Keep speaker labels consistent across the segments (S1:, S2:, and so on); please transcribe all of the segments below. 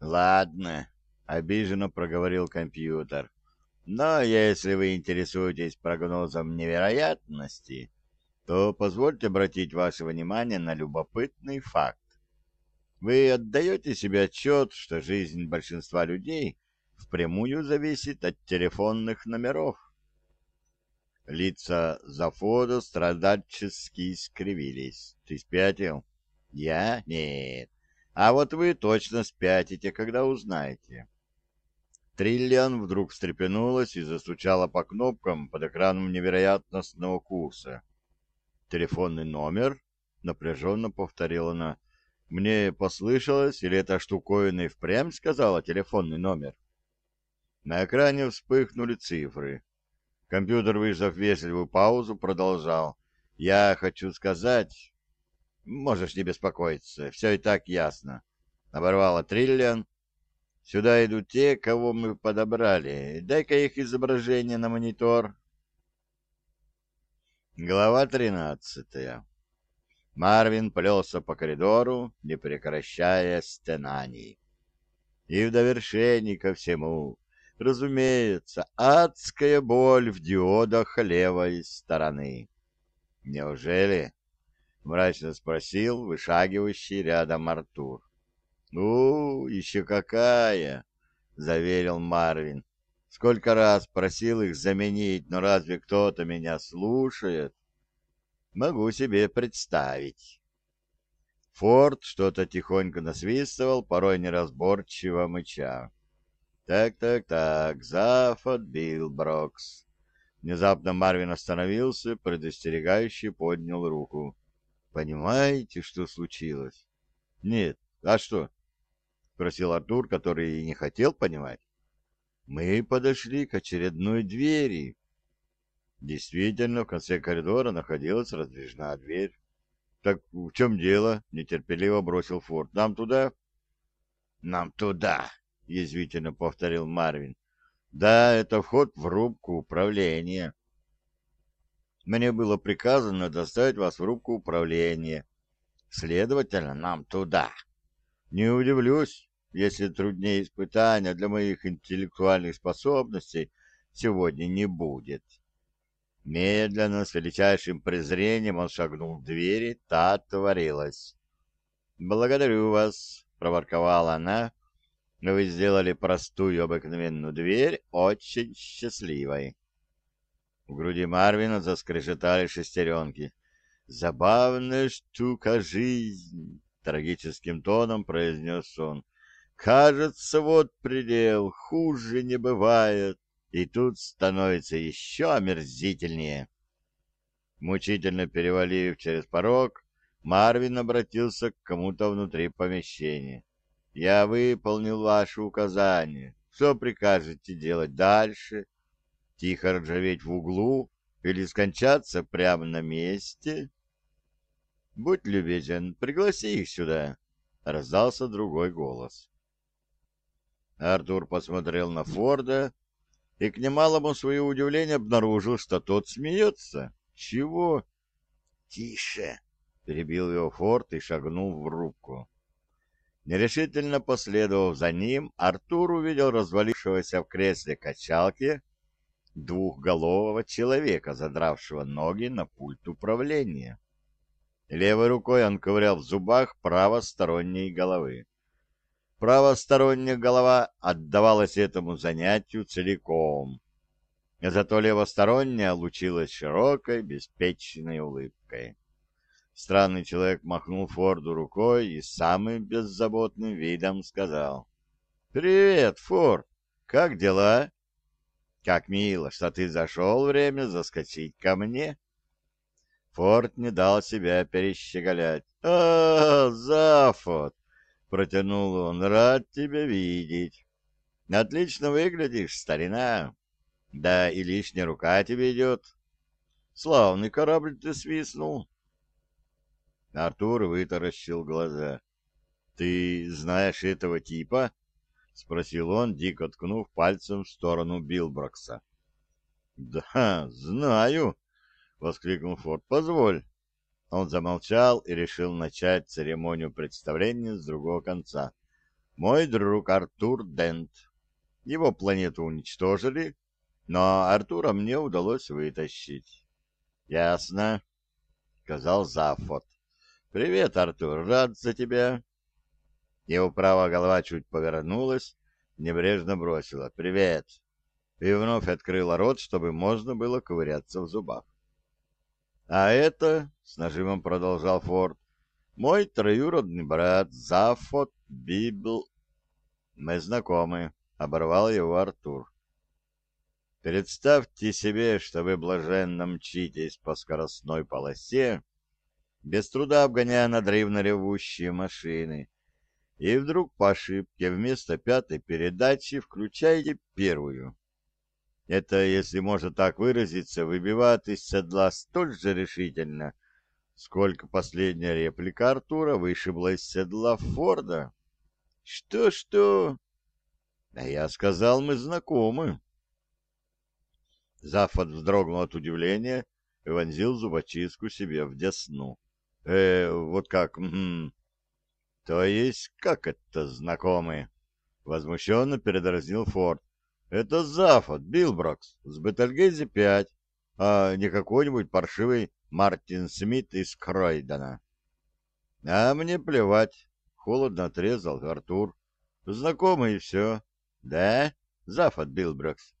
S1: Ладно, обиженно проговорил компьютер. Но если вы интересуетесь прогнозом невероятности, то позвольте обратить ваше внимание на любопытный факт. Вы отдаете себе отчет, что жизнь большинства людей впрямую зависит от телефонных номеров? Лица Зафода страдальчески скривились. Ты спятил? Я? Нет. А вот вы точно спятите, когда узнаете. Триллиан вдруг встрепенулась и застучала по кнопкам под экраном невероятностного курса. «Телефонный номер?» — напряженно повторила она. «Мне послышалось, или эта штуковина и впрямь сказала телефонный номер?» На экране вспыхнули цифры. Компьютер, выждав вежливую паузу, продолжал. «Я хочу сказать...» «Можешь не беспокоиться, все и так ясно», — оборвала Триллиан. «Сюда идут те, кого мы подобрали. Дай-ка их изображение на монитор». Глава тринадцатая. Марвин плелся по коридору, не прекращая стенаний. И в довершении ко всему Разумеется, адская боль в диодах левой стороны. Неужели? Мрачно спросил вышагивающий рядом Артур. Ну, еще какая, заверил Марвин. Сколько раз просил их заменить, но разве кто-то меня слушает? Могу себе представить. Форд что-то тихонько насвистывал, порой неразборчиво мыча. Так, так, так, Зафот Билброкс. Внезапно Марвин остановился, предостерегающе поднял руку. Понимаете, что случилось? Нет. А что? Спросил Артур, который и не хотел понимать. Мы подошли к очередной двери. Действительно, в конце коридора находилась раздвижная дверь. Так в чем дело? Нетерпеливо бросил Форд. Нам туда? Нам туда, — язвительно повторил Марвин. «Да, это вход в рубку управления». «Мне было приказано доставить вас в рубку управления. Следовательно, нам туда. Не удивлюсь, если труднее испытания для моих интеллектуальных способностей сегодня не будет». Медленно, с величайшим презрением он шагнул в двери, та отворилась. «Благодарю вас», — проворковала она, вы сделали простую обыкновенную дверь очень счастливой. В груди Марвина заскрежетали шестеренки. «Забавная штука жизнь!» — трагическим тоном произнес он. «Кажется, вот предел, хуже не бывает, и тут становится еще омерзительнее». Мучительно перевалив через порог, Марвин обратился к кому-то внутри помещения. Я выполнил ваше указание. Что прикажете делать дальше? Тихо ржаветь в углу или скончаться прямо на месте? Будь любезен, пригласи их сюда, — раздался другой голос. Артур посмотрел на Форда и, к немалому своему удивлению, обнаружил, что тот смеется. «Чего?» «Тише!» — перебил его Форд и шагнул в рубку. Нерешительно последовав за ним, Артур увидел развалившегося в кресле качалки двухголового человека, задравшего ноги на пульт управления. Левой рукой он ковырял в зубах правосторонней головы. Правосторонняя голова отдавалась этому занятию целиком, зато левосторонняя лучилась широкой, беспечной улыбкой. Странный человек махнул Форду рукой и самым беззаботным видом сказал. «Привет, Форд! Как дела?» «Как мило, что ты зашел время заскочить ко мне!» Форд не дал себя перещеголять. «А, Зафот!» — протянул он. «Рад тебя видеть. Отлично выглядишь, старина. Да и лишняя рука тебе идет. Славный корабль ты свистнул. Артур вытаращил глаза. «Ты знаешь этого типа?» — спросил он, дико ткнув пальцем в сторону Билброкса. «Да, знаю!» — воскликнул Форд. «Позволь!» Он замолчал и решил начать церемонию представления с другого конца. мой друг Артур Дент. Его планету уничтожили, но Артура мне удалось вытащить. — Ясно, — сказал Зафот. — Привет, Артур, рад за тебя. Его правая голова чуть повернулась, небрежно бросила «Привет!» и вновь открыла рот, чтобы можно было ковыряться в зубах. «А это, — с нажимом продолжал Форд, — мой троюродный брат Зафот Библ. Мы знакомы, — оборвал его Артур. Представьте себе, что вы блаженно мчитесь по скоростной полосе, без труда обгоняя надрывно ревущие машины, и вдруг по ошибке вместо пятой передачи включаете первую. Это, если можно так выразиться, выбивает из седла столь же решительно, сколько последняя реплика Артура вышибла из седла Форда. «Что-что?» «А я сказал, мы знакомы». Зафот вздрогнул от удивления и вонзил зубочистку себе в десну. «Э, вот как? М то есть, как это знакомые? Возмущенно передразнил Форд. Это Зафот, Билброкс, с Бетельгейзе-5, а не какой-нибудь паршивый Мартин Смит из Кройдена. А мне плевать, холодно отрезал Артур. Знакомый и все. Да, Зафот Билброкс?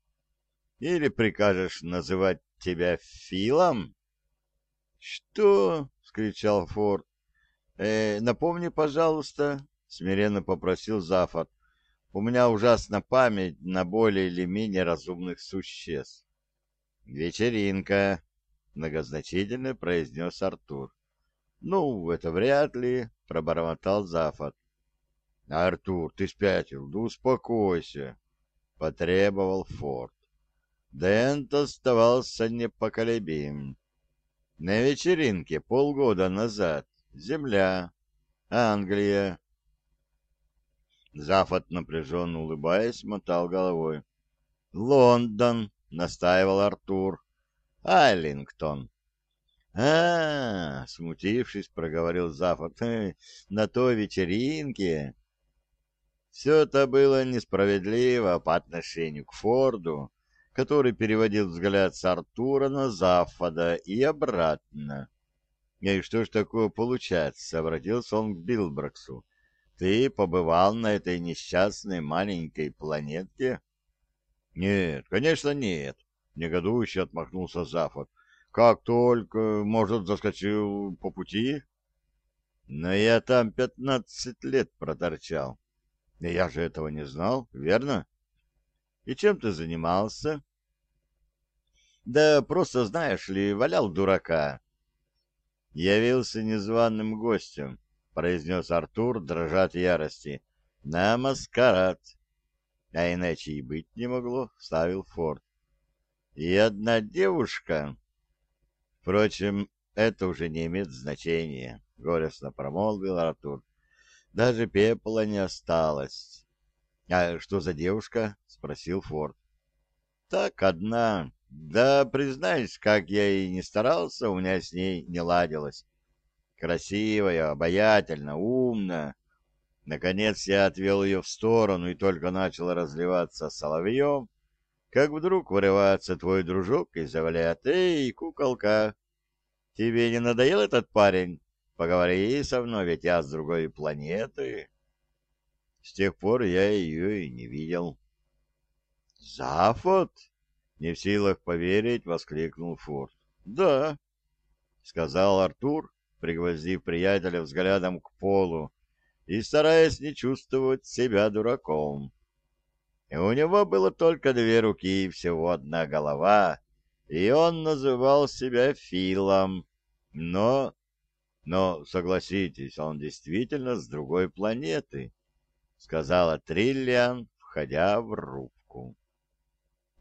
S1: Или прикажешь называть тебя Филом? Что? — скричал Форд. Э, напомни, пожалуйста, — смиренно попросил Зафот. У меня ужасна память на более или менее разумных существ. Вечеринка, — многозначительно произнес Артур. Ну, это вряд ли, — пробормотал Зафот. Артур, ты спятил, да успокойся, — потребовал Форд. Дент оставался непоколебим. На вечеринке полгода назад Земля. Англия. Зафот, напряженно улыбаясь, мотал головой. Лондон, настаивал Артур. Айлингтон. А, -а, -а смутившись, проговорил Зафот. На той вечеринке. Все это было несправедливо по отношению к Форду, который переводил взгляд с Артура на Зафода и обратно. И что ж такое получается? Обратился он к Билбраксу. Ты побывал на этой несчастной маленькой планетке? Нет, конечно, нет. Негодующе отмахнулся Зафот. Как только, может, заскочил по пути? Но я там пятнадцать лет проторчал. Я же этого не знал, верно? И чем ты занимался? Да просто, знаешь ли, валял дурака явился незваным гостем, — произнес Артур, дрожа от ярости, — на маскарад. А иначе и быть не могло, — вставил Форд. И одна девушка... Впрочем, это уже не имеет значения, — горестно промолвил Артур. Даже пепла не осталось. — А что за девушка? — спросил Форд. — Так, одна, да, признаюсь, как я и не старался, у меня с ней не ладилось. Красивая, обаятельно, умная. Наконец я отвел ее в сторону и только начал разливаться соловьем, как вдруг вырывается твой дружок и заваляет. «Эй, куколка, тебе не надоел этот парень? Поговори со мной, ведь я с другой планеты». С тех пор я ее и не видел. «Зафот?» Не в силах поверить, воскликнул Форд. «Да», — сказал Артур, пригвоздив приятеля взглядом к полу и стараясь не чувствовать себя дураком. И у него было только две руки и всего одна голова, и он называл себя Филом. Но, но, согласитесь, он действительно с другой планеты, — сказала Триллиан, входя в рубку.